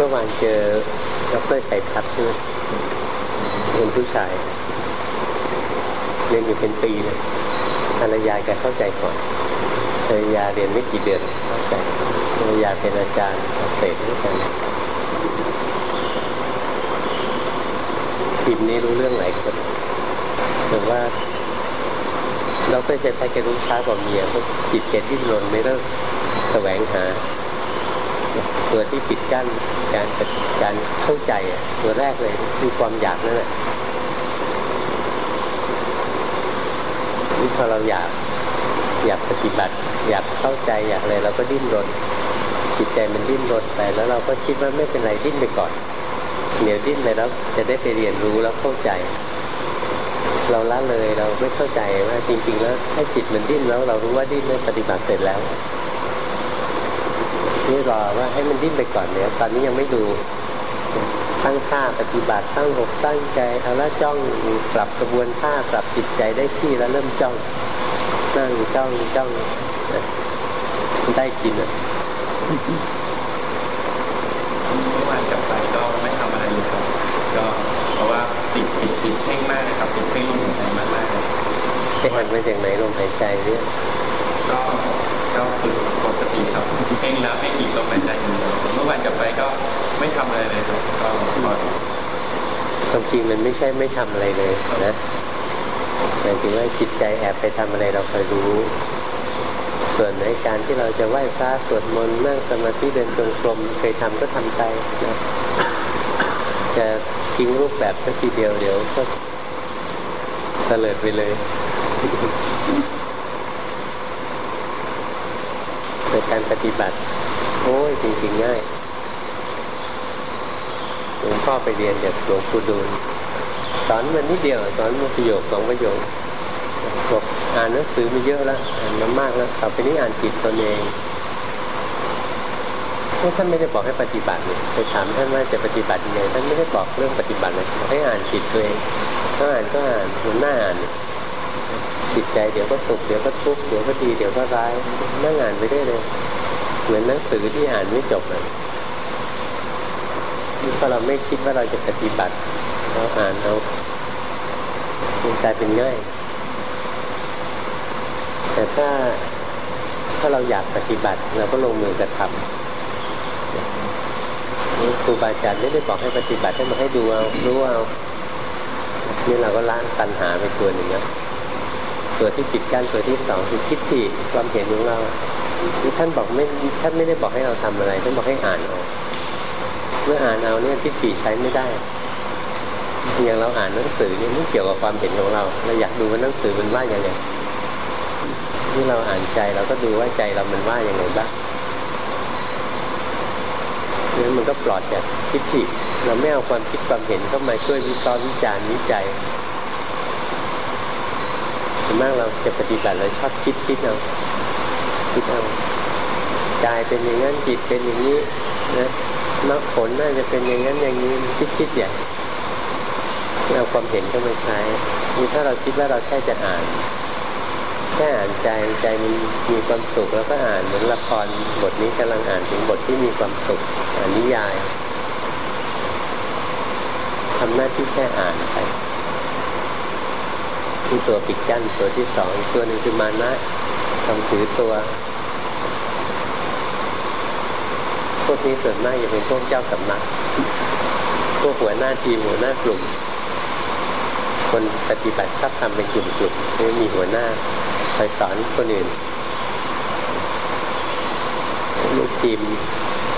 เมื่อวานเจอดรชัยพัฒน์ด้วยเป็นผู้ชาย เรียนอยู่เป็นปีเลยภรรยาแกเข้าใจก่อนภรรยาเรียนไม่กี่เดือนเข้าใจภรรยาเป็นอาจารย์เกษตรด้วยกันทีมนี้รู้เรื่องหลายคนแต่ว่าเราก็จะใช้แกรู้ช้ากว่าเมียเพราะจิตแกดิ้นรนไม่เลิกแสวงหา ตัวที่ปิดกั้นการการเข้าใจตัวแรกเลยคือความอยากนั่นแหละที่พอเราอยากอยากปฏิบัติ อยากเข้าใจอยากอะไรเราก็ดิ้นรนจิตใจมันดิ้นรนไปแล้วเราก็คิดว่าไม่เป็นไรดิ้นไปก่อนเดี๋ยวดิ้นไปแล้วจะได้ไปเรียนรู้แล้วเข้าใจ เราละเลยเราไม่เข้าใจว่าจริง ๆ แล้วให้จิตมันดิ้นแล้ว เรารู้ว่าดิ้นเมื่อปฏิบัติเสร็จแล้ว นี่รอว่าให้มันดิ้นไปก่อนเนี่ยตอนนี้ยังไม่ดูตั้งท่าปฏิบัติตั้งอกตั้งใจเอาละจ้องปรับกระบวนท่าปรับจิตใจได้ที่แล้วเริ่มจ้องนั่งจ้องจ้องได้กินอะเมื่อวานกลับไปก็ไม่ทำอะไรเลยครับ ก็เพราะว่าติดติดติดเพ่งมากนะครับติดเพ่งลมหายใจมากมากไปหันมาจากไหนลมหายใจเนี่ยก็ ก็ฝึกปกติครับเพ่งแล้วให้อีกลมหายใจอยู่เมื่อวานกลับไปก็ไม่ทำอะไรเลยครับก็พอความจริงมันไม่ใช่ไม่ทำอะไรเลยนะหมายถึงว่าจิตใจแอบไปทำอะไรเราคอยรู้ ส่วนในการที่เราจะไหว้พระสวดมนต์นั่งสมาธิเดินจงกรมเคยทำก็ทำไปนะจะทิ้งรูปแบบสักทีเดียวเดี๋ยวก็เตลิดไปเลยใน การปฏิบัติ โอ้ยจริงๆง่ายหลวงพ่อไปเรียนจากหลวงปู่ดูลสอนมันนิดเดียวสอนมันประโยคสองประโยคบอกอ่านหนังสือมาเยอะแล้วอ่านมามากแล้วต่อไปนี้อ่านจิตตนเองท่านไม่ได้บอกให้ปฏิบัติเลยไปถามท่านว่าจะปฏิบัติยังไงท่านไม่ได้บอกเรื่องปฏิบัติเลยให้อ่านจิตตัวเองถ้าอ่านก็อ่านหัวหน้าอ่านจิตใจเดี๋ยวก็สุขเดี๋ยวก็ทุกข์เดี๋ยวก็ดีเดี๋ยวก็ร้ายนั่งอ่านไปได้เลย เหมือนหนังสือที่อ่านไม่จบเลยถ้าเราไม่คิดว่าเราจะปฏิบัติ เราอ่านเรามันกลายเป็นง่าย แต่ถ้าถ้าเราอยากปฏิบัติเราก็ลงมือกระทำนี่ครูบาอาจารย์ไม่ได้บอกให้ปฏิบัติให้มาให้ดูเอารู้เอานี่เราก็ล้างตัณหาไปตัวหนึ่งนะตัวที่ปิดกั้นตัวที่สองคือคิดที่ความเห็นของเรา ท่านบอกไม่ท่านไม่ได้บอกให้เราทำอะไรท่านบอกให้อ่านเอาเมื่ออ่านเอาเนี่ยทิฏฐิใช้ไม่ได้อย่างเราอ่านหนังสือนี่ไม่เกี่ยวกับความเห็นของเราเราอยากดูว่าหนังสือมันว่าอย่างไรที่เราอ่านใจเราก็ดูว่าใจเรามันว่าอย่างไรบ้างนั้นมันก็ปลอดจากทิฏฐิเราไม่เอาความคิดความเห็นเข้ามาช่วยวิเคราะห์วิจารณ์วิจัยส่วนมากเราจะปฏิบัติเราชอบคิดคิดเอา คิดเอากายเป็นอย่างนั้นจิตเป็นอย่างนี้นะมรรคผลน่าจะเป็นอย่างนั้นอย่างนี้คิดคิดอย่างเอาความเห็นเข้ามาใช้นี่ถ้าเราคิดว่าเราแค่จะอ่าน แค่อ่านใจใจมันมีความสุขแล้วก็อ่านเหมือนละครบทนี้กำลังอ่านถึงบทที่มีความสุขอ่านนิยายทำหน้าที่แค่อ่านไปที่ตัวปิดกั้นตัวที่สองตัวหนึ่งคือมานะ ความถือตัว พวกนี้ส่วนมากจะเป็นพวกเจ้าสำนัก พวกหัวหน้าทีมหัวหน้ากลุ่ม คนปฏิบัติชอบทำเป็นกลุ่มๆคือมีหัวหน้าคอยสอนคนอื่น ลูกทีม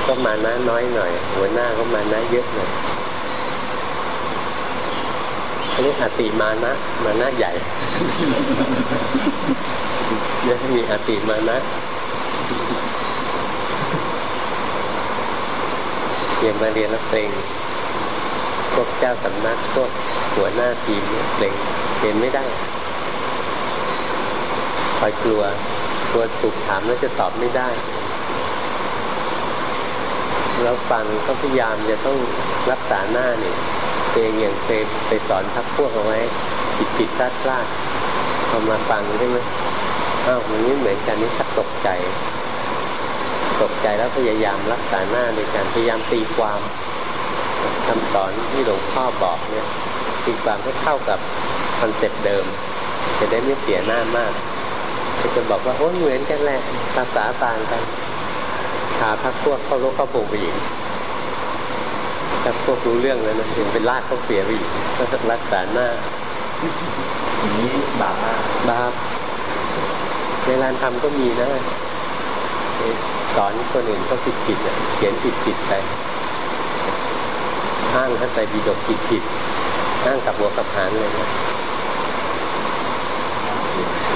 ก็มานะน้อยหน่อย หัวหน้าก็มานะเยอะหน่อยอันนี้อติมานะ มานะใหญ่ เยอะมีอติมานะเรียนมาเรียนแล้วเองพวกเจ้าสำนักพวกหัวหน้าทีมเนี่ยเรียนไม่ได้คอยกลัวกลัวถูกถามแล้วจะตอบไม่ได้แล้วฟังก็พยายามจะต้องรักษาหน้าเนี่ยเองอย่างเคยไปสอนพักพวกเอาไว้ผิดผิดพลาดพลาดพอมาฟังใช่ไหม อ้าวมันนี้เหมือนกันนี่ชักตกใจ ตกใจแล้วพยายามรักษาหน้าโดยการพยายามตีความคำสอนที่หลวงพ่อบอกเนี่ยตีความให้เข้ากับคอนเซ็ปต์เดิม จะได้ไม่เสียหน้ามากจะบอกว่าโอ้เหมือนกันแหละภาษาต่างกันพาพักพวกเข้ารกเข้าพงไปอีกถ้าพวกรู้เรื่องแล้วนะถึงเป็นลากเขาเสียไปอีกรักษาหน้าอย่างนี้บาปมากบาป เวลานทำก็มีนะสอนคนอื่นก็ผิดผิดเขียนผิดผิดไปอ้างท่านไปดีดกผิดผิดอ้างกับหัวกับหางเลยนะ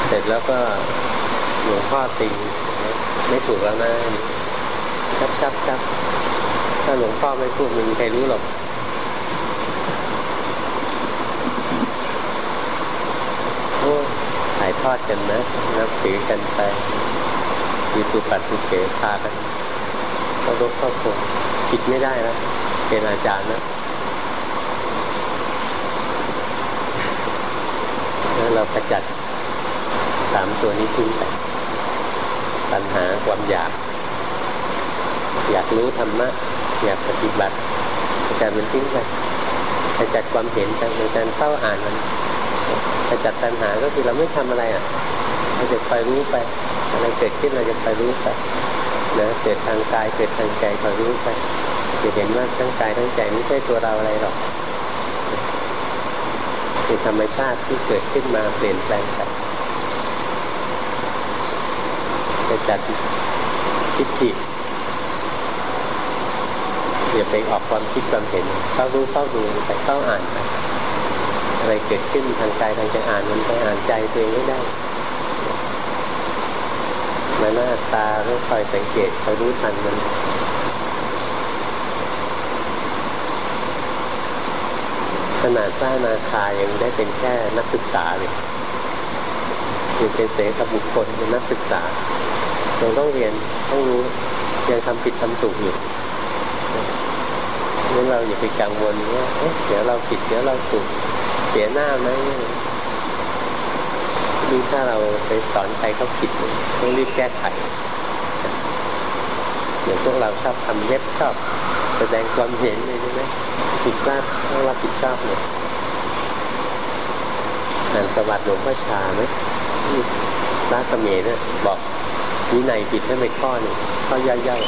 เสร็จแล้วก็หลวงพ่อติงไม่ถูกแล้วนะจับจับจับถ้าหลวงพ่อไม่พูดมึงใครรู้หรอกโอ้ ทอดกันนะนับถือกันไปมีตุปัตุเกพากันก็รบเข้าคงผิดไม่ได้แล้วเป็นอาจารย์นะแล้วเราขจัดสามตัวนี้ทิ้งไปปัญหาความอยาก อยากรู้ธรรมะ อยากปฏิบัติขจัดมันทิ้งไปขจัดความเห็นไปในการเข้าอ่านมัน ขจัดปัญหาก็คือเราไม่ทำอะไรอะเราจะไปรู้ไปอะไรเกิดขึ้นเราจะไปรู้ไปนะเกิดทางกายเกิดทางใจคอยรู้ไปจะเห็นว่าทั้งกายทั้งใจไม่ใช่ตัวเราอะไรหรอกเป็นธรรมชาติที่เกิดขึ้นมาเปลี่ยนแปลงไปจะจัดทิฏฐิอย่าไปออกความคิดความเห็นเข้ารู้เข้าดูไปเข้าอ่านไป อะไรเกิดขึ้นทางกายทางใจอ่านมันไปอ่านใจตัวเองไม่ได้มาหน้าตาต้องคอยสังเกตคอยรู้ทันมันขนาดพระนาคายังได้เป็นแค่นักศึกษาเลยยังเป็นเสกบุคคลเป็นนักศึกษายังต้องเรียนต้องรู้ยังทำผิดทำถูกอยู่งั้นเราอย่าไปกังวลว่าเดี๋ยวเราผิดเดี๋ยวเราถูก สียหน้าไหมดูถ้าเราไปสอนใครเขาผิดต้องรีบแก้ไขอย่างพวกเราชอบทำเล็บชอบ แสดงความเห็นเลยใช่ไหมผิดพลาดต้องรับผิดชอบเลยอ่านประวัติหลวงพ่อชาไหมพระเขมรเนี่ยบอกวินัยผิดให้ไปข้อหนึ่งข้อย่อย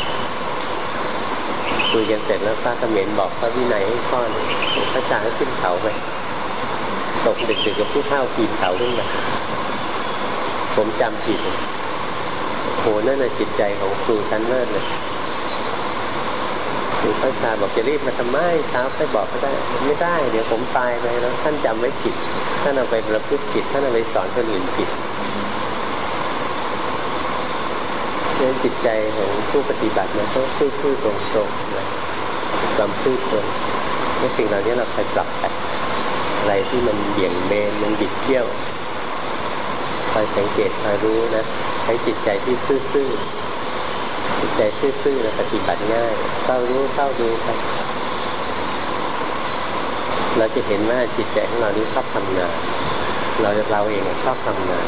ๆคุยกันเสร็จแล้วพระเขมรบอกพระวินัยให้ข้อหนึ่งพระชาก็ขึ้นเขาไป ตกดึกๆกับผู้เฒ่าปีนเขาขึ้นมาผมจำผิดโหนั่นแหละจิตใจของครูชั้นเลิศเลยหลวงพ่อชาบอกจะรีบมาทำไมเช้าไปบอกก็ได้ ไม่ได้ เดี๋ยวผมตายไปแล้ว ท่านจำไว้ผิด ท่านเอาไปประพฤติผิด ท่านเอาไปสอนคนอื่นผิดเรื่องจิตใจของผู้ปฏิบัติมันต้องซื่อๆตรงๆนะความซื่อตรงในสิ่งเหล่านี้เราคอยปรับไป อะไรที่มันเบี่ยงเบนมันบิดเบี้ยวคอยสังเกตคอยรู้นะใช้จิตใจที่ซื่อๆจิตใจซื่อๆแล้วปฏิบัติง่ายเข้ารู้เข้าดูไปเราจะเห็นว่าจิตใจของเรานี้ชอบทำงาน เราเราเองชอบทำงาน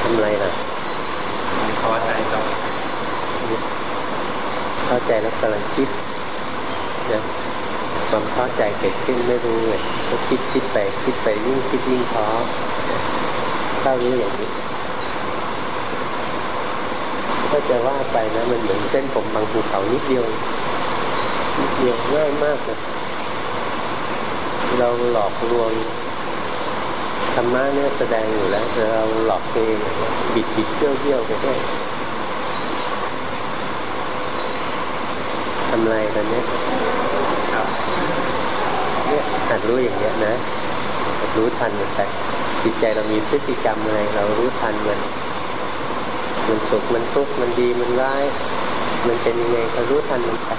ทำอะไรนะเข้าใจครับเข้าใจแล้วกำลังคิดนะ ความเข้าใจเกิดขึ้นไม่รู้เลยก็คิดคิดไปคิดไปยิ่งคิดยิ่งท้อถ้ารู้อย่างนี้ก็จะว่าไปนะมันเหมือนเส้นผมบางภูเขานิดเดียวนิดเดียวง่ายมากเลยเราหลอกลวงธรรมะเนี่ยแสดงอยู่แล้วแต่เราหลอกเองบิดบิดเบี้ยวเบี้ยวไปด้วยทำไรตอนนี้ รู้อย่างเงี้ยนะหัดรู้ทันมันไปจิตใจเรามีพฤติกรรมอะไร เรารู้ทันมัน มันสุขมันทุกข์มันดีมันร้าย มันเป็นยังไงเรารู้ทันมันไป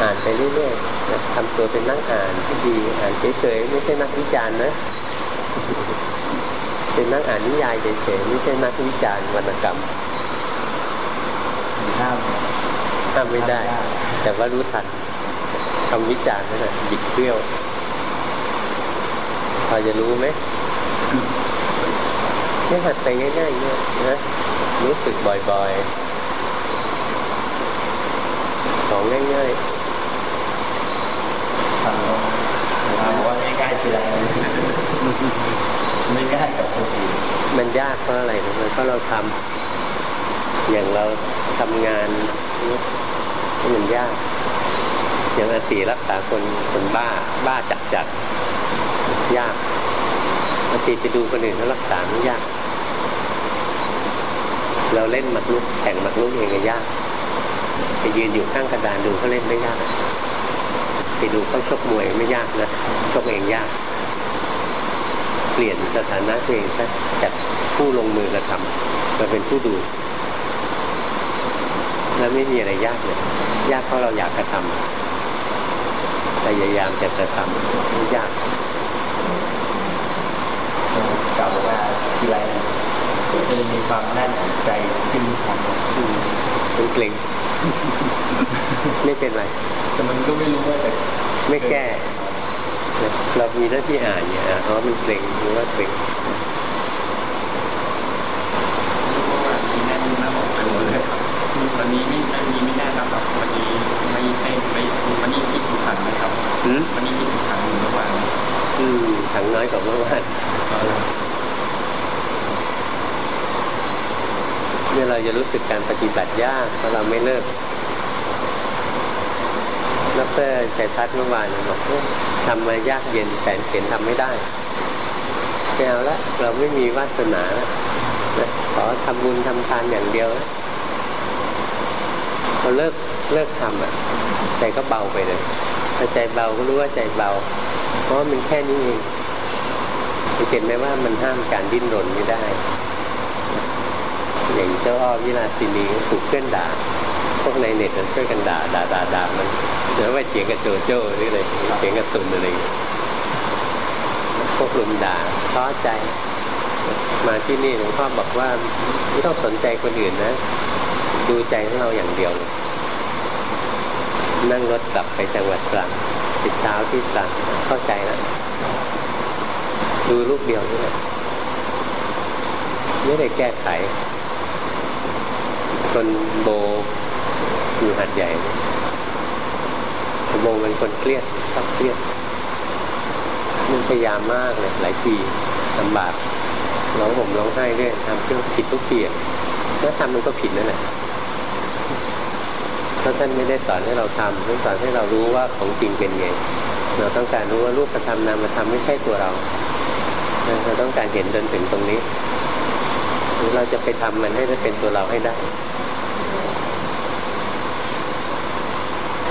อ่านไปเรื่อยๆนะทำตัวเป็นนักอ่านที่ดี อ่านเฉยๆไม่ใช่นักวิจารณ์นะ เป็นนักอ่านนิยายเฉยๆไม่ใช่นักวิจารณ์วรรณกรรมห้ามห้ามไม่ได้ แต่ว่ารู้ทัน คำวิจารณ์นั่นแหละบิดเบี้ยวพอจะรู้ไหมนี่หัดไปง่ายๆเนี่ยนะรู้สึกบ่อยๆ ของง่ายๆทำเราบอกว่าง่ายๆคืออะไรไม่ง่ายกับคนอื่นมันยากเพราะอะไรมันเพราะเราทำอย่างเราทำงานมันยาก อย่างอาตีรักษาคนคนบ้า บ้าจัดจัดยากอาตีไปดูคนอื่นเขารักษาไม่ยาก เราเล่นหมากรุกแข่งหมากรุกเองก็ยากไปยืนอยู่ข้างกระดานดูเขาเล่นไม่ยาก ไปดูเขาชกมวยไม่ยากนะชกเองยาก เปลี่ยนสถานะตัวเองจากผู้ลงมือกระทำมาเป็นผู้ดูแล้วไม่มีอะไรยากเลย ยากเพราะเราอยากกระทำ พยายามจะกระทำไม่ยากกล่าวว่าที่ไรจะมีความแน่นใจขึ้นของเป็นเกรงไม่เป็นไร แต่มันก็ไม่รู้ว่าแต่ไม่แก้ เรามีหน้าที่อ่านเนี่ยเพราะมันเกรงหรือว่าเกรงวันนี้ไม่วันนี้ไม่แน่นะครับวันนี้ไม่ให้ไม่วันนี้คิดถึงขันไหมครับ วันนี้คิดถึงขันอยู่เมื่อวานอืมขังน้อยกว่าเมื่อวานเนี่ยเราจะรู้สึกการปฏิบัติยากเพราะเราไม่เลิกดรชัยทัศน์เมื่อวานบอกทำมายากเย็นแสนเข็นทำไม่ได้ไม่เอาละเราไม่มีวาสนานะขอทำบุญทำทานอย่างเดียวพอเลิก เลิกทำอะใจก็เบาไปเลยพอใจเบาก็รู้ว่าใจเบา เพราะมันแค่นี้เองเห็นไหมว่ามันห้ามการดิ้นรนไม่ได้ อย่างเจ้าอ้อวิลาสินีถูกเพื่อนด่าพวกในเน็ตมันช่วยกันด่าด่าด่าด่ามันเดี๋ยวว่าเจียงกับโจโจ้หรืออะไรเจียงกับตุนอะไรพวกลุมด่าท้อใจ มาที่นี่หลวงพ่อบอกว่าไม่ต้องสนใจคนอื่นนะ ดูใจของเราอย่างเดียว นั่งรถกลับไปจังหวัดตรังติดเช้าที่ตรังเข้าใจแล้วดูลูกเดียวนี่แหละไม่ได้แก้ไข คนโบอยู่หัดใหญ่โบเป็นคนเครียดชอบเครียดมันพยายามมากเลยหลายปีลำบากร้องห่มร้องไห้เรื่อยทำเพื่อผิดทุกทีแล้วทำมันก็ผิดนั่นแหละ เพราะท่านไม่ได้สอนให้เราทำท่านสอนให้เรารู้ว่าของจริงเป็นไง เราต้องการรู้ว่ารูปกระทำนามธรรมไม่ใช่ตัวเรา เราต้องการเห็นจนถึงตรงนี้หรือเราจะไปทำมันให้ได้เป็นตัวเราให้ได้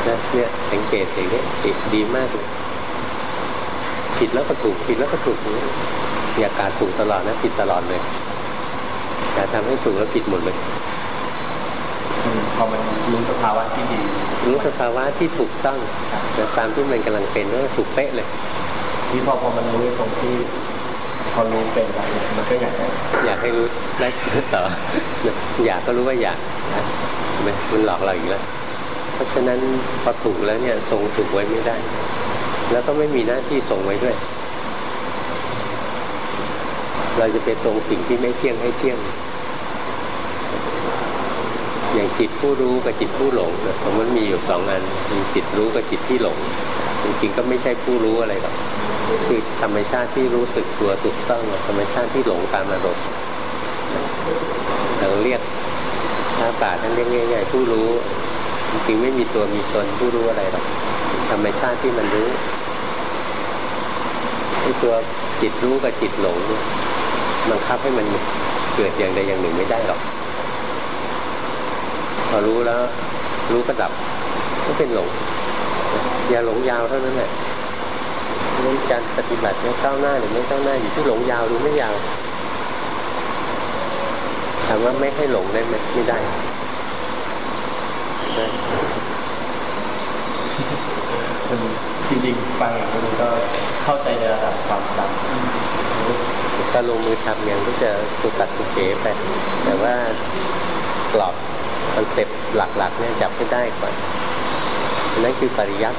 นะเนี่ยสังเกตอย่างนี้ดีมากเลยผิดแล้วก็ถูกผิดแล้วก็ถูกอย่าการถูกตลอดนะผิดตลอดเลยอย่าทำให้ถูกแล้วผิดหมดเลย พอมันรู้สภาวะที่ดี รู้สภาวะที่ถูกต้องแต่ตามที่มันกำลังเป็นก็ถูกเป๊ะเลย ที่พอพอมันรู้ตรงที่พอรู้เป็นอะไรมันก็อยากอยากให้รู้ได้ต่ออยากก็รู้ว่าอยากมันมันหลอกเราอีกแล้วเพราะฉะนั้นพอถูกแล้วเนี่ยทรงถูกไว้ไม่ได้ แล้วก็ไม่มีหน้าที่ทรงไว้ด้วย เราจะไปทรงสิ่งที่ไม่เที่ยงให้เที่ยง อย่างจิตผู้รู้กับจิตผู้หลงนะมันมีอยู่สองอันมีจิตรู้กับจิตที่หลงจริงๆก็ไม่ใช่ผู้รู้อะไรหรอกคือธรรมชาติที่รู้สึกตัวถูกต้องธรรมชาติที่หลงตามอารมณ์เราเรียกถ้าป่าท่านเรียกง่ายๆผู้รู้ จริงๆไม่มีตัวมีตนผู้รู้อะไรหรอกธรรมชาติที่มันรู้ไอ้ตัวจิตรู้กับจิตหลงบังคับให้มันเกิดอย่างใดอย่างหนึ่งไม่ได้หรอก อรู้แล้ว รู้ก็ดับก็เป็นหลงอย่าหลงยาวเท่านั้นแหละเรื่องการปฏิบัติเนี่ยก้าวหน้าหรือไม่ก้าวหน้าอยู่ที่หลงยาวหรือไม่ยาวถามว่าไม่ให้หลงได้ไหมไม่ได้จริงๆฟังอย่างนี้ก็เข้าใจในระดับความจำถ้าลงมือทำอย่างก็จะตุปัดตุเป๋ไปแต่ว่ากรอบ concept หลักๆเนี่ยจับไม่ได้ก่อนนั่นคือปริยัติ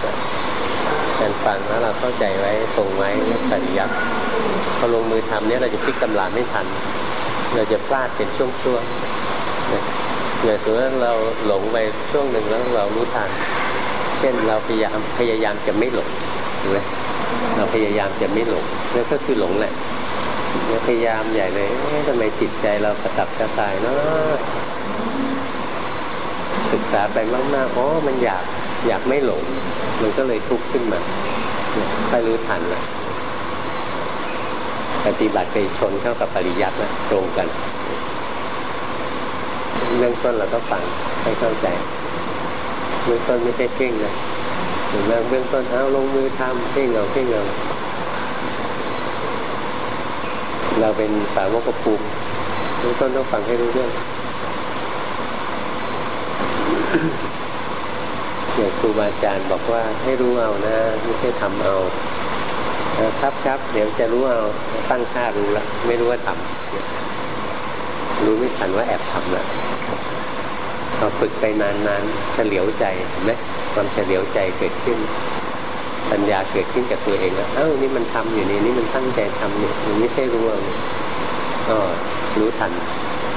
การฟังแล้วเราเข้าใจไว้ทรงไว้ปริยัติพอลงมือทำเนี่ยเราจะพลิกตำราไม่ทัน เราจะพลาดเป็นช่วงๆอย่างสมมติว่าเราหลงไปช่วงหนึ่งแล้วเรารู้ทันเช่นเราพยายามพยายามจะไม่หลงเห็นไหมเราพยายามจะไม่หลงนั่นก็คือหลงแหละเนี่ยพยายามใหญ่เลยทำไมจิตใจเรากระตับกระส่ายเนาะ ศึกษาไปมากๆ อ๋อ มันอยากอยากไม่หลง มันก็เลยทุกข์ขึ้นมาค่รู้ทันละปฏิบัติไปชนเข้ากับปริยัตินะตรงกัน เรื่องต้นเราก็ฟังให้เข้าใจเบื้องต้นไม่ใช่เพ่งนะถึงแม้เบื้องต้นเอาลงมือทำเพ่งเอาเพ่งเอาเราเป็นสาวกภูมิเบื้องต้นต้องฟังให้รู้เรื่อง อย่างครูบาอาจารย์บอกว่าให้รู้เอานะไม่ใช่ทำเอาครับครับเดี๋ยวจะรู้เอาตั้งค่ารู้แล้วไม่รู้ว่าทำรู้ไม่ทันว่าแอบทำล้วพอฝึกไปนานๆเฉลียวใจเห็นไหมความเฉลียวใจเกิดขึ้นปัญญาเกิดขึ้นกับตัวเองแล้วเอ้านี่มันทำอยู่นี่นี่มันตั้งใจทำเนี่ยมันไม่ใช่รู้เอาก็รู้ทัน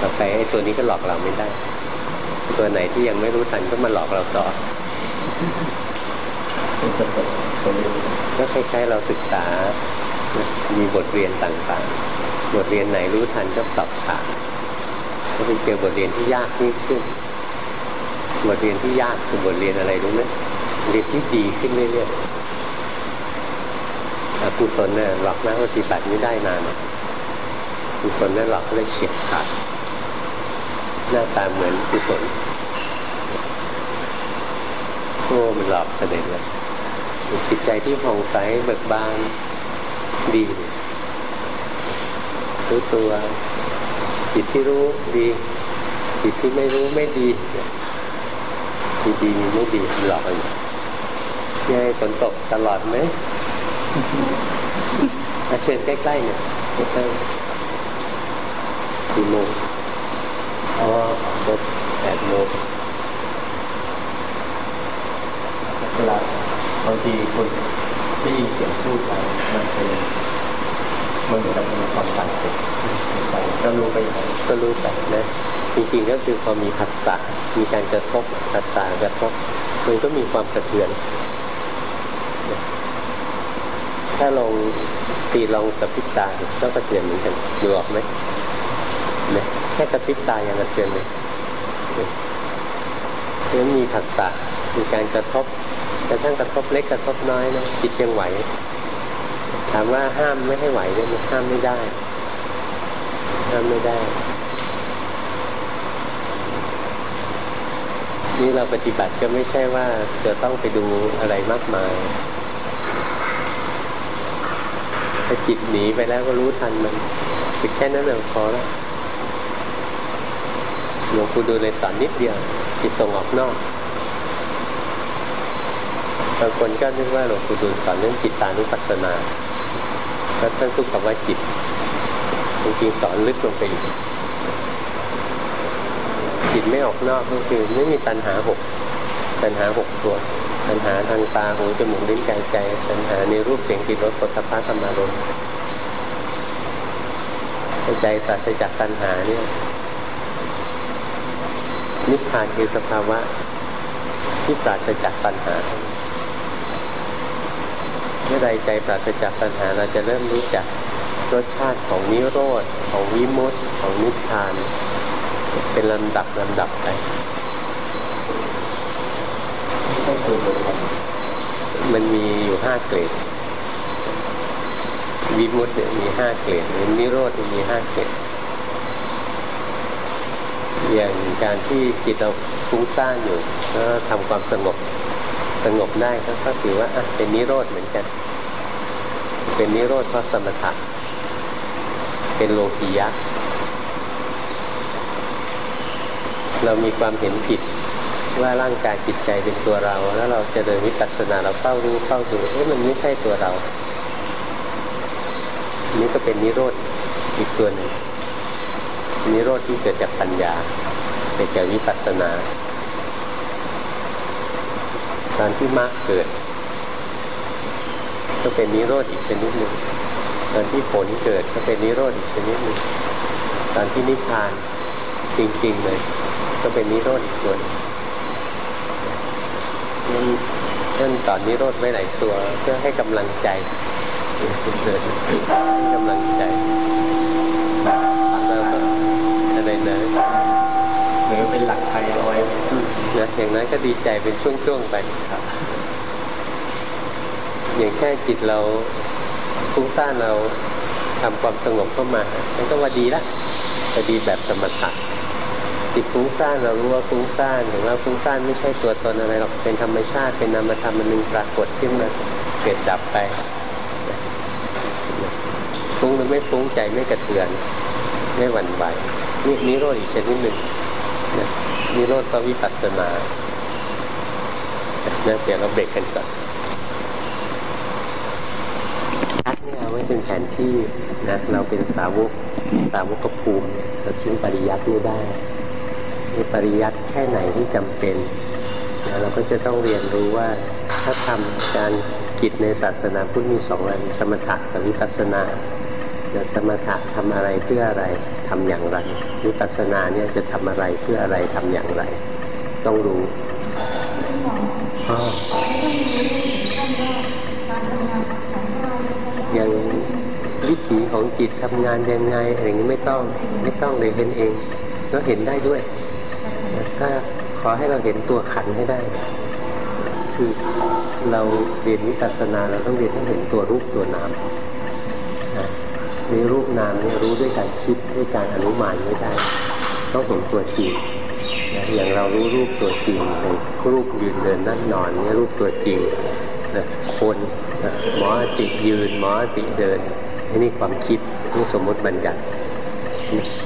ต่อไปไอ้ตัวนี้ก็หลอกเราไม่ได้ ตัวไหนที่ยังไม่รู้ทันก็มาหลอกเราต่อก็คล้ายๆเราศึกษา มีบทเรียนต่างๆ บทเรียนไหนรู้ทันก็สอบถามก็ไปเจอบทเรียนที่ยากยิ่งขึ้น บทเรียนที่ยากคือบทเรียนอะไรรู้ไหมเรียนที่ดีขึ้นเรื่อยๆอกุศลเนี่ยหลอกนักปฏิบัติไม่ได้นานกุศลเนี่ยหลอกเลยเฉียบขาด หน้าตาเหมือนกุศลโอ้มันหลอกเสด็จเลยจิตใจที่ผ่องใสเบิกบานดีรู้ตัวจิตที่รู้ดีจิตที่ไม่รู้ไม่ดีดีดีไม่ดีหลอกอยู่ยัยฝนตกตลอดไหมอาเชิญใกล้ๆเนี่ยใกล้ๆกี่โมง อ๋อแปดโมงเวลาบางทีคนได้ยินเสียงพูดไปมันเป็นมันเหมือนกับมีความสั่นเจ็บไปก็รู้ไปก็รู้ไปนะจริงๆก็คือพอมีผัสสะมีการกระทบผัสสะกระทบมันก็มีความกระเทือน ถ้าลองตีลองกระพริบตาก็กระเทือนเหมือนกันดูออกไหมเนี่ย แค่กระพริบตายังกระเทือนเลยเพราะมีผัสสะมีการกระทบกระทั่งกระทบเล็กกระทบน้อยนะจิตยังไหว ถามว่าห้ามไม่ให้ไหวได้ไหมห้ามไม่ได้ ห้ามไม่ได้ นี่เราปฏิบัติก็ไม่ใช่ว่าจะต้องไปดูอะไรมากมายถ้าจิตหนีไปแล้วก็รู้ทันมันแค่นั้นเองพอแล้ว หลวงปู่ดูเลยสอนนิดเดียวจิตส่งออกนอกบางคนก็นึกว่าหลวงปู่ดูลสอนเรื่องจิตตานุปัสสนาแล้วท่านพูดคำว่าจิตจริงๆสอนลึกลงไปอีกจิตไม่ออกนอกก็คือไม่มีตัณหาหกตัณหาหกตัวตัณหาทางตาหูจมูกลิ้นกายใจตัณหาในรูปเสียงกลิ่นรสปุถะพะธรรมารมณ์ใจปราศจากตัณหาเนี่ย นิพพานคือสภาวะที่ปราศจากปัญหาเมื่อใดใจปราศจากปัญหาเราจะเริ่มรู้จักรสชาติของนิโรธของวิมุตติของนิพพาน เป็นลำดับลำดับไปมันมีอยู่ห้าเกรดวิมุตติมีห้าเกรดนิโรธมีห้าเกรด อย่างการที่จิตเราฟุ้งซ่านอยู่ก็ทำความสงบสงบได้ก็ถือว่าอะเป็นนิโรธเหมือนกัน เป็นนิโรธเพราะสมถะเป็นโลกียะเรามีความเห็นผิดว่าร่างกายจิตใจเป็นตัวเรา แล้วเราจะเดินวิปัสสนาเราเฝ้ารู้เฝ้าดูเอ้มันไม่ใช่ตัวเรา นี่ก็เป็นนิโรธอีกตัวหนึ่ง นิโรธที่เกิดจากปัญญาเกิดจากวิปัสสนา ตอนที่มรรคเกิด ก็เป็นนิโรธอีกชนิดหนึ่งตอนที่ผลเกิดก็เป็นนิโรธอีกชนิดหนึ่งตอนที่นิพพานจริงๆเลย ก็เป็นนิโรธอีกส่วนนั่นนั่นสอนนิโรธไว้หลายตัว เพื่อให้กำลังใจเกิดให้กำลังใจแล้วก็ อะไรนะหรือเป็นหลักชัยเอาไว้นะอย่างนั้นก็ดีใจเป็นช่วงๆไปครับ อย่างแค่จิตเราฟุ้งซ่านเราทำความสงบเข้ามามันก็ว่าดีละแต่ดีแบบสมถะจิตฟุ้งซ่านเรารู้ว่าฟุ้งซ่านเห็นว่าฟุ้งซ่านไม่ใช่ตัวตนอะไรหรอกเป็นธรรมชาติเป็นนามธรรมมันหนึ่งปรากฏขึ้นมาเกิดดับไปฟุ้งหรือไม่ฟุ้งใจไม่กระเทือน ไม่หวั่นไหว นี่นิโรธอีกชนิดหนึ่งนิโรธก็วิปัสสนาเดี๋ยวเราเบรกกันก่อนชัดเนี่ยไว้เป็นแผนที่นะเราเป็นสาวกสาวกภูมิเราทิ้งปริยัติไม่ได้มีปริยัติแค่ไหนที่จำเป็นนะเราก็จะต้องเรียนรู้ว่าถ้าทำการกิจในศาสนาพุทธมีสองอันสมถะกับวิปัสสนา สมถะทำอะไรเพื่ออะไรทำอย่างไรวิปัสสนาเนี่ยจะทำอะไรเพื่ออะไรทำอย่างไร ต้องรู้อย่างวิถีของจิตทำงานยังไงอะไรอย่างนี้ไม่ต้องไม่ต้องเลยเห็นเอง ก็เห็นได้ด้วยถ้าขอให้เราเห็นตัวขันให้ได้ คือเราเรียนวิปัสสนาเราต้องเรียนให้เห็นตัวรูปตัวนาม มีรูปนามนี่ยรู้ด้วยการคิดด้วยการอนุมานไม่ได้ ต้องเห็นตัวจริงนะอย่างเรารู้รูปตัวจริงในรูปยืนเดินนั่งนอนนี่รูปตัวจริงนะคนนะหมอติยืนหมอติเดินนี่ความคิดนี่สมมติบัญญัติ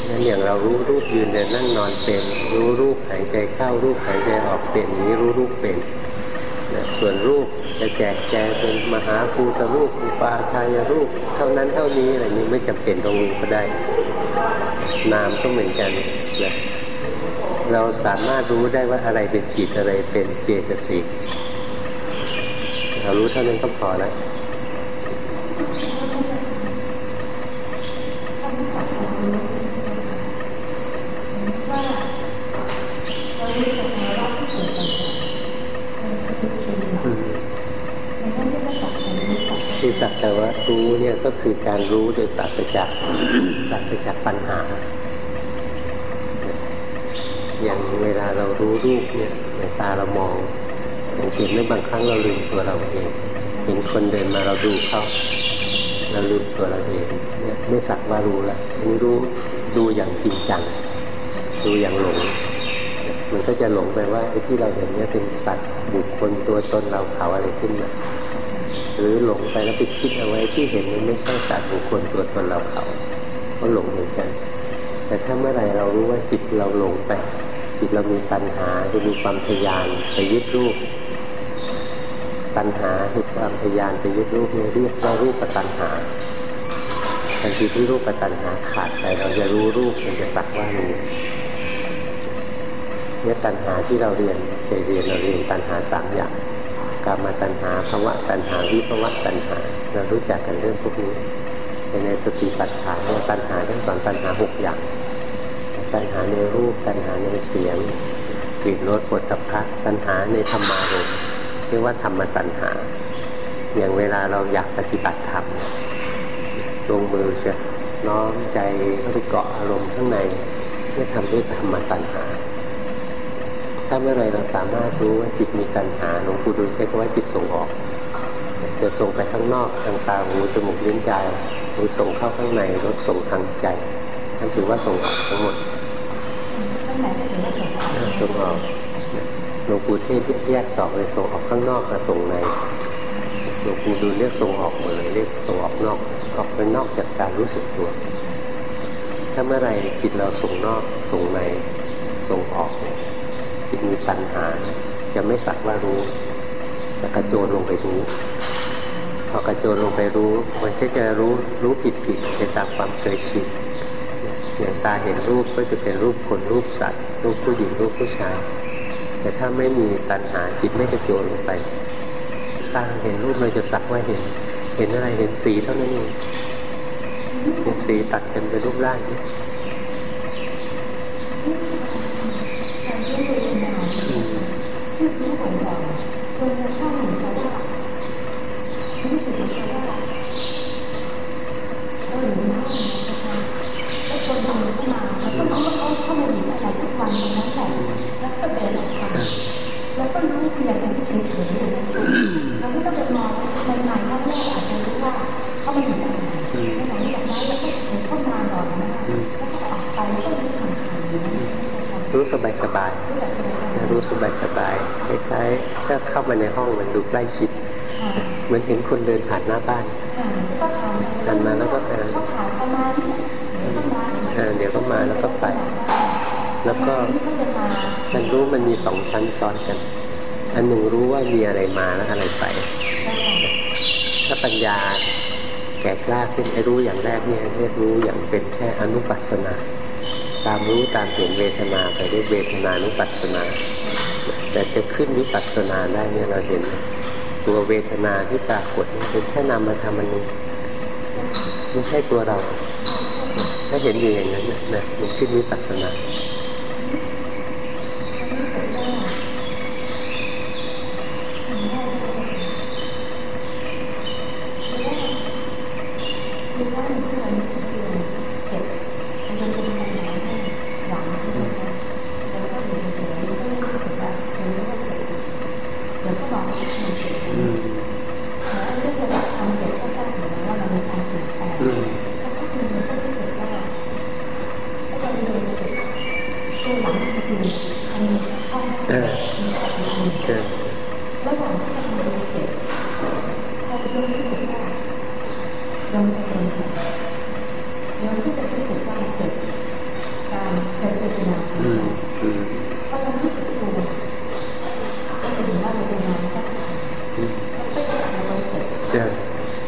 นั่นอย่างเรารู้รูปยืนเดินนั่งนอนเป็น รู้รูปหายใจเข้ารูปหายใจออกเป็นนี้รู้รูปเป็นนะส่วนรูป จะแจกแจงเป็นมหาภูตรูปอุปาทายรูป เท่านั้นเท่านี้อะไรนี้ไม่จำเป็นต้องรู้ก็ได้ นามก็เหมือนกันนะเราสามารถรู้ได้ว่าอะไรเป็นจิตอะไรเป็นเจตสิกเรารู้เท่านั้นก็พอแล้ว ที่สักแต่ว่ารู้เนี่ยก็คือการรู้โดยปราศจากปราศจากปัญหา อย่างเวลาเรารู้รูปเนี่ยในตาเรามองสังเกตไม่บางครั้งเราลืมตัวเราเอง เห็นคนเดินมาเราดูเขาเราลืมตัวเราเองเนี่ยไม่สักว่ารู้ละนี่รู้ดูอย่างจริงจังดูอย่างหลงมันก็จะหลงไปว่าไอ้ที่เราเห็นเนี่ยเป็นสัตว์บุคคลตัวตนเราเขาอะไรขึ้นมา หรือหลงไปแล้วไปคิดเอาไว้ที่เห็นมันไม่ใช่สัตว์บุคคลตัวตนเราเขาก็หลงเหมือนกัน แต่ถ้าเมื่อไรเรารู้ว่าจิตเราหลงไป จิตเรามีปัญหาจะมีความทยานไปยึดรูปปัญหาคือความทยานไปยึดรูปเนี่ยเรียกว่ารูปปัญหาทันทีที่รูปปัญหาขาดไปเราจะรู้รูปมันจะสักว่ารู้เนี่ยปัญหาที่เราเรียนเคยเรียนเราเรียนปัญหาสามอย่าง กรรมตัณหาภาวะตัณหาวิภาวะตัณหา เรารู้จักกันเรื่องพวกนี้ในสติปัฏฐานเนี่ยตัณหาทั้งสองตัณหาหกอย่าง ตัณหาในรูปตัณหาในเสียงกลิ่นรสปวดตพัตัณหาในธรรมารมเรียกว่าธรรมตัณหา อย่างเวลาเราอยากปฏิบัติธรรมลงมือจะน้อมใจเข้าไปเกาะอารมณ์ข้างในเพื่อทำด้วยธรรมตัณหา ถ้าเมื่อไรเราสามารถรู้ว่าจิตมีตัณหาหลวงปู่ดูใช้คำว่าจิตส่งออกจะส่งไปข้างนอกทางตาหูจมูกลิ้นกายหรือส่งเข้าข้างในหรือส่งทางใจท่านถือว่าส่งออกทั้งหมดส่งออกหลวงปู่เทศแยกสอบเลยส่งออกข้างนอกกับส่งในหลวงปู่ดูเรียกส่งออกหมดเลยเรียกส่งออกนอกออกไปนอกจากการรู้สึกตัว ถ้าเมื่อไรจิตเราส่งนอกส่งในส่งออกเจิตมีปัญหา จะไม่สักว่ารู้จะกระโจนลงไปรู้พอกระโจนลงไปรู้ มันก็จะรู้รู้ผิดผิดไปตามความเคยชินอย่างตาเห็นรูปก็จะเป็นรูปคนรูปสัตว์ รูปผู้หญิงรูปผู้ชาย แต่ถ้าไม่มีปัญหาจิตไม่กระโจนลงไปตาเห็นรูปเราจะสักว่าเห็น เห็นอะไรเห็นสีเท่านั้นเองเห็นสีตัดกันเป็นรูปร่าง เขาเขาเขาเลยมีอะไรทุกวันนั้นแหละแล้วก็เดินออกไปแล้วก็รู้เพียงเฉยเฉยเลยนะเราไม่ต้องไปมองมันหมายว่าแม่อาจจะรู้ว่าเขาไม่มีอะไรหลังจากนั้นแเราก็เห็นเข้ามาหลอนนะแล้วก็ออกไปแล้วก็รู้ผ่านผ่านรู้สบายสบายรู้สบายสบายคล้ายๆถ้าเข้ามาในห้องมันดูใกล้ชิดเหมือนเห็นคนเดินผ่านหน้าบ้านผ่านมาแล้วก็เออ เออเดี๋ยวก็มาแล้วก็ไป แล้วก็มันรู้มันมีสองชั้นซ้อนกัน อันหนึ่งรู้ว่ามีอะไรมาแล้วอะไรไป ถ้าปัญญาแก่กล้าขึ้นไอ้รู้อย่างแรกเนี่ยเรียกรู้อย่างเป็นแค่อนุปัสสนาตามรู้ตามเห็นเวทนาไปเรียเวทนานุปัสสนา แต่จะขึ้นวิปัสสนาได้เนี่ยเราเห็น ตัวเวทนาที่ปรากฏเนี่ยเป็นแค่นามธรรมอันหนึ่งไม่ใช่ตัวเรา ถ้าเห็นอยู่อย่างนั้นนะนะมันขึ้นวิปัสสนาอื เออเออระหว่างที่เราดูเสร็จพอเริ่มรู้สึกว่าเราจะเป็นจิตเราที่จะรู้สึกว่าเกิดการเกิดเป็นนาอืมอืมพอเรารู้สึกตัวก็จะเห็นว่าเราเป็นนาก็อืมเราไปเกิดเราไปเกิดเออ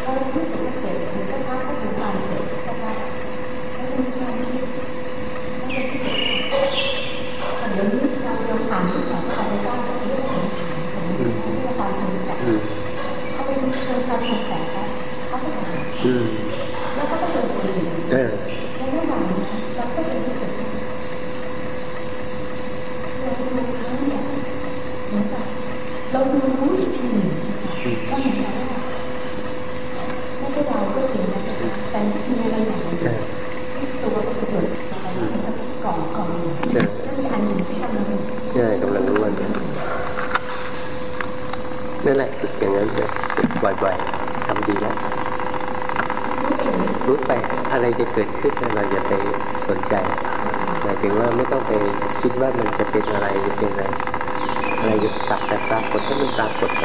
พอเรารู้สึกว่าเกิดมันก็พักก็ถึงการเกิดก็พักแล้วมันมีความคิดแล้วก็คิดแต่เดี๋ยวนี้เราเราผ่านที่สองก็ไปสร้างเรื่องของฐานของที่เราตอนนี้แต่ อืม เขาเป็นคนการสงสัยเขาเขาก็ถาม อืม แล้วก็เดินไปอยู่ เออ แล้วระหว่างนั้นเราก็เป็นที่สุดเราดูครั้งเนี่ยเหมือนกับเราดูรู้อีกทีหนึ่งก็เหมือนกับว่าไม่ใช่เราก็จริงนะแต่มีอะไรอย่างหนึ่ง เออ ตัวก็เกิดอะไรกล่องกล่องหนึ่งแล้วมีอันหนึ่งที่กำลัง ใช่กำลังรู้วันนี้นั่นแหละฝึกอย่างนั้นเลยฝึกบ่อยๆทำดีแล้ว รู้ไปอะไรจะเกิดขึ้นเราอย่าไปสนใจหมาย ถึงว่าไม่ต้องไปคิดว่ามันจะเป็นอะไรจะเป็นอะไรอะไรจะสักแต่ปรากฏให้มันปรากฏไป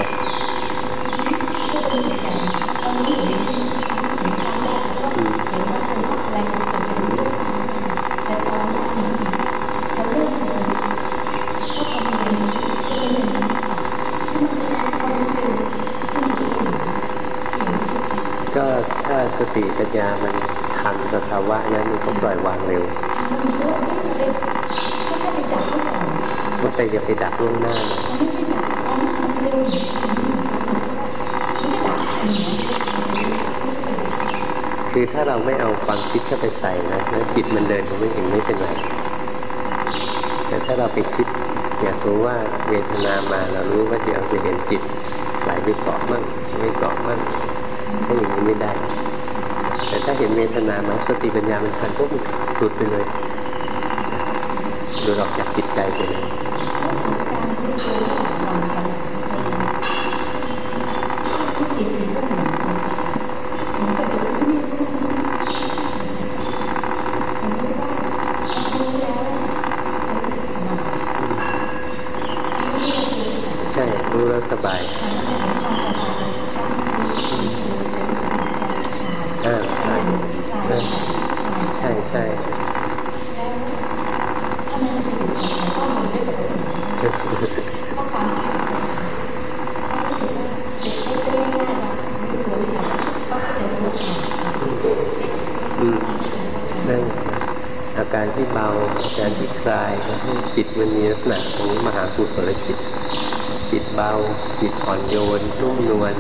ก็ถ้าสติปัญญามัน ทันสภาวะนั้นมันก็ปล่อยวางเร็วก็แต่อย่าไปดักล่วงหน้าคือถ้าเราไม่เอาความคิดเข้าไปใส่นะแล้วจิตมันเดินของมันเองไม่เป็นไรแต่ถ้าเราไปคิดอย่าสูว่าเวทนามาเรารู้ว่าเดี๋ยวจะเห็นจิตไหลไปเกาะมั่งไม่เกาะมั่งถ้าอย่างนี้ไม่ได้ ถ้าเห็นเวทนามาสติปัญญามันทันปุ๊บมันหลุดไปเลยหลุดออกจากจิตใจไปเลยใช่รู้แล้วสบายเออใช่เออใช่ใช่อืมนั่นอาการที่เบาอาการที่ คลายจิตมันมีลักษณะของมหากุศลจิต จิตเบา จิตอ่อนโยนนุ่มนวล